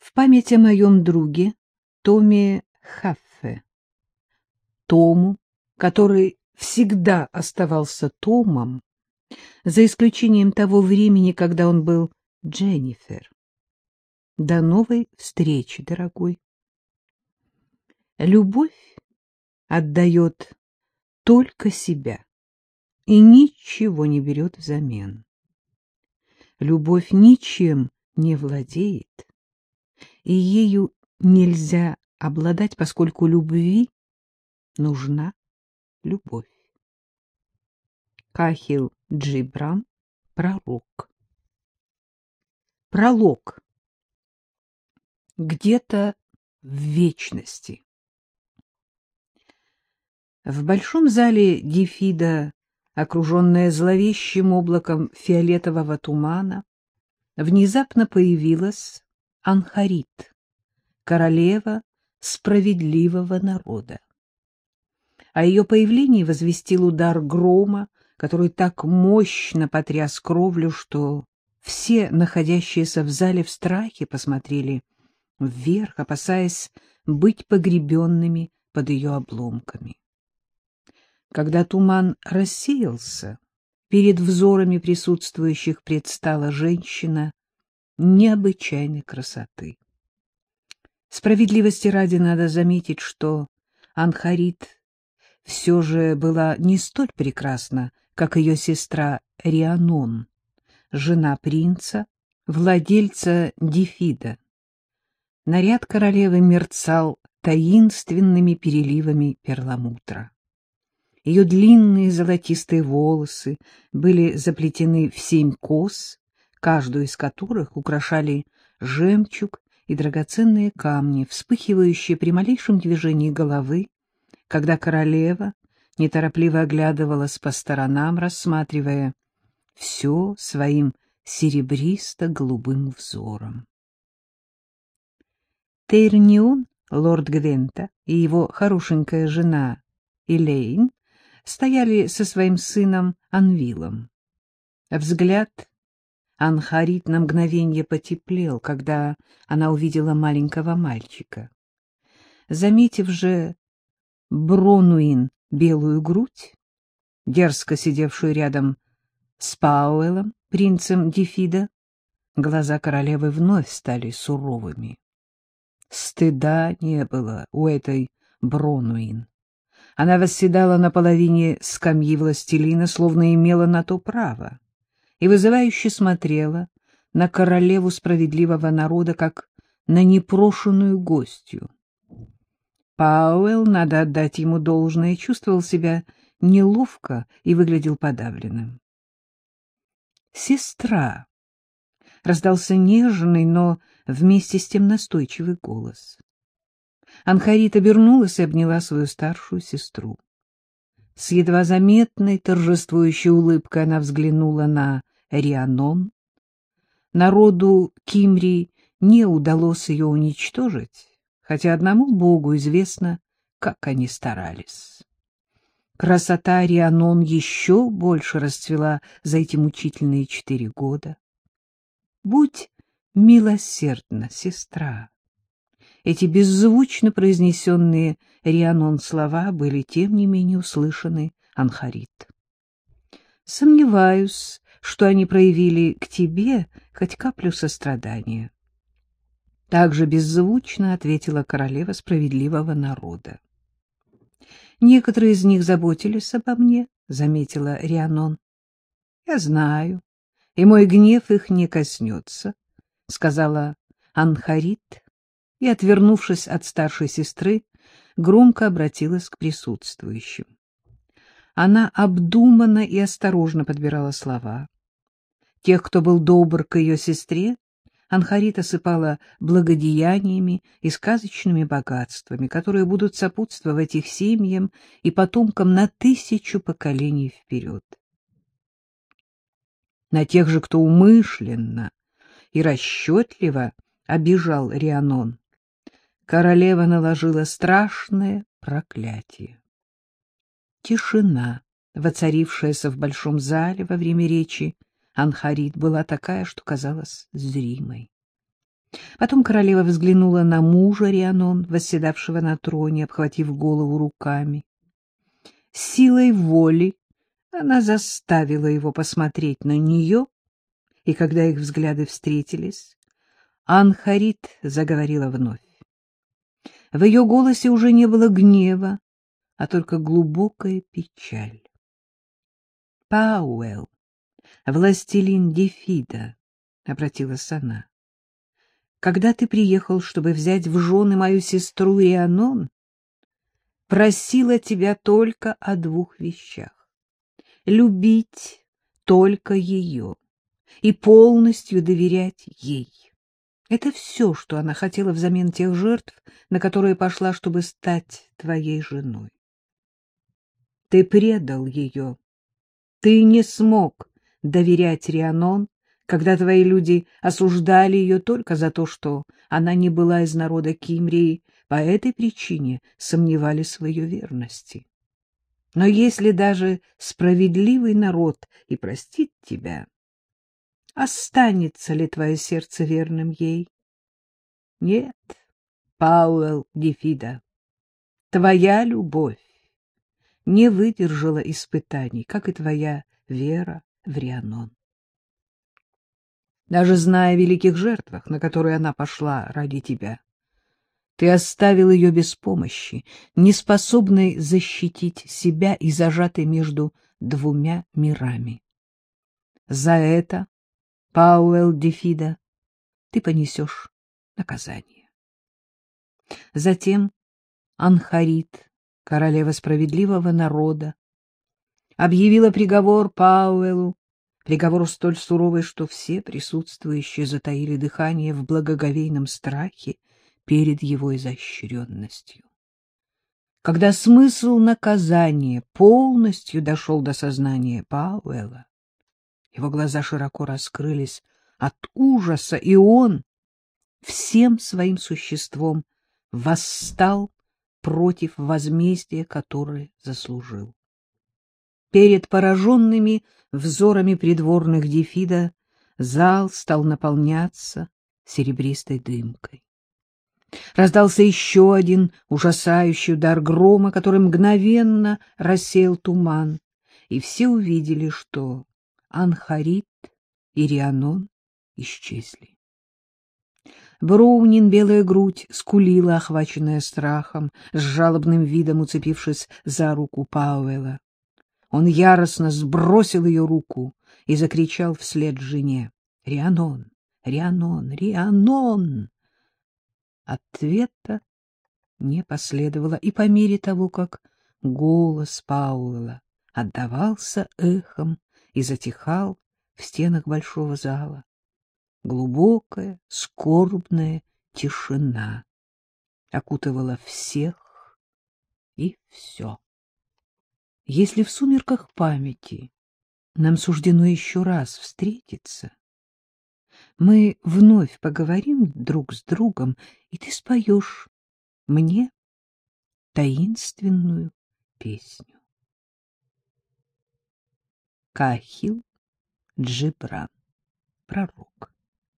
В память о моем друге Томе Хаффе, Тому, который всегда оставался Томом, за исключением того времени, когда он был Дженнифер. До новой встречи, дорогой. Любовь отдает только себя и ничего не берет взамен. Любовь ничем не владеет, и ею нельзя обладать, поскольку любви нужна любовь. Кахил Джибран, пророк. Пролог. Где-то в вечности. В большом зале Дефида, окруженная зловещим облаком фиолетового тумана, внезапно появилась Анхарит, королева справедливого народа. О ее появлении возвестил удар грома, который так мощно потряс кровлю, что все находящиеся в зале в страхе посмотрели вверх, опасаясь быть погребенными под ее обломками. Когда туман рассеялся, перед взорами присутствующих предстала женщина необычайной красоты. Справедливости ради надо заметить, что Анхарит все же была не столь прекрасна, как ее сестра Рианон, жена принца, владельца Дефида. Наряд королевы мерцал таинственными переливами перламутра. Ее длинные золотистые волосы были заплетены в семь кос, каждую из которых украшали жемчуг и драгоценные камни, вспыхивающие при малейшем движении головы, когда королева неторопливо оглядывалась по сторонам, рассматривая все своим серебристо-голубым взором. Тейрнион, лорд Гвента, и его хорошенькая жена Элейн стояли со своим сыном Анвилом. Взгляд Анхарит на мгновенье потеплел, когда она увидела маленького мальчика. Заметив же Бронуин белую грудь, дерзко сидевшую рядом с Пауэлом, принцем Дефида, глаза королевы вновь стали суровыми. Стыда не было у этой Бронуин. Она восседала на половине скамьи властелина, словно имела на то право, и вызывающе смотрела на королеву справедливого народа, как на непрошенную гостью. Пауэлл, надо отдать ему должное, чувствовал себя неловко и выглядел подавленным. «Сестра!» — раздался нежный, но вместе с тем настойчивый голос. Анхарит обернулась и обняла свою старшую сестру. С едва заметной торжествующей улыбкой она взглянула на Рианон. Народу Кимри не удалось ее уничтожить, хотя одному Богу известно, как они старались. Красота Рианон еще больше расцвела за эти мучительные четыре года. Будь милосердна, сестра. Эти беззвучно произнесенные Рианон слова были тем не менее услышаны Анхарит. Сомневаюсь, что они проявили к тебе хоть каплю сострадания. Также беззвучно ответила королева справедливого народа. Некоторые из них заботились обо мне, — заметила Рианон. — Я знаю, и мой гнев их не коснется, — сказала Анхарит, и, отвернувшись от старшей сестры, громко обратилась к присутствующим. Она обдуманно и осторожно подбирала слова. Тех, кто был добр к ее сестре, Анхарит осыпала благодеяниями и сказочными богатствами, которые будут сопутствовать их семьям и потомкам на тысячу поколений вперед. На тех же, кто умышленно и расчетливо обижал Рианон, королева наложила страшное проклятие. Тишина, воцарившаяся в большом зале во время речи, Анхарит была такая, что казалась зримой. Потом королева взглянула на мужа Рианон, восседавшего на троне, обхватив голову руками. Силой воли она заставила его посмотреть на нее, и когда их взгляды встретились, Анхарит заговорила вновь. В ее голосе уже не было гнева, а только глубокая печаль. Пауэлл, властелин Дефида, — обратилась она, — когда ты приехал, чтобы взять в жены мою сестру Рианон, просила тебя только о двух вещах — любить только ее и полностью доверять ей. Это все, что она хотела взамен тех жертв, на которые пошла, чтобы стать твоей женой. Ты предал ее. Ты не смог доверять Рианон, когда твои люди осуждали ее только за то, что она не была из народа Кимрии, по этой причине сомневались в ее верности. Но если даже справедливый народ и простит тебя, останется ли твое сердце верным ей? Нет, Пауэлл Дефида, твоя любовь не выдержала испытаний, как и твоя вера в Рианон. Даже зная о великих жертвах, на которые она пошла ради тебя, ты оставил ее без помощи, неспособной защитить себя и зажатой между двумя мирами. За это Пауэлл Дефида, ты понесешь наказание. Затем Анхарит, королева справедливого народа, объявила приговор Пауэллу, приговор столь суровый, что все присутствующие затаили дыхание в благоговейном страхе перед его изощренностью. Когда смысл наказания полностью дошел до сознания Пауэлла, его глаза широко раскрылись от ужаса, и он всем своим существом восстал против возмездия, которое заслужил. Перед пораженными взорами придворных Дефида зал стал наполняться серебристой дымкой. Раздался еще один ужасающий удар грома, который мгновенно рассеял туман, и все увидели, что Анхарит и Рианон исчезли. Броунин, белая грудь, скулила, охваченная страхом, с жалобным видом уцепившись за руку Пауэлла. Он яростно сбросил ее руку и закричал вслед жене. — Рианон! Рианон! Рианон! Ответа не последовало, и по мере того, как голос Пауэлла отдавался эхом и затихал в стенах большого зала. Глубокая, скорбная тишина окутывала всех и все. Если в сумерках памяти нам суждено еще раз встретиться, мы вновь поговорим друг с другом, и ты споешь мне таинственную песню. Кахил Джибран, пророк.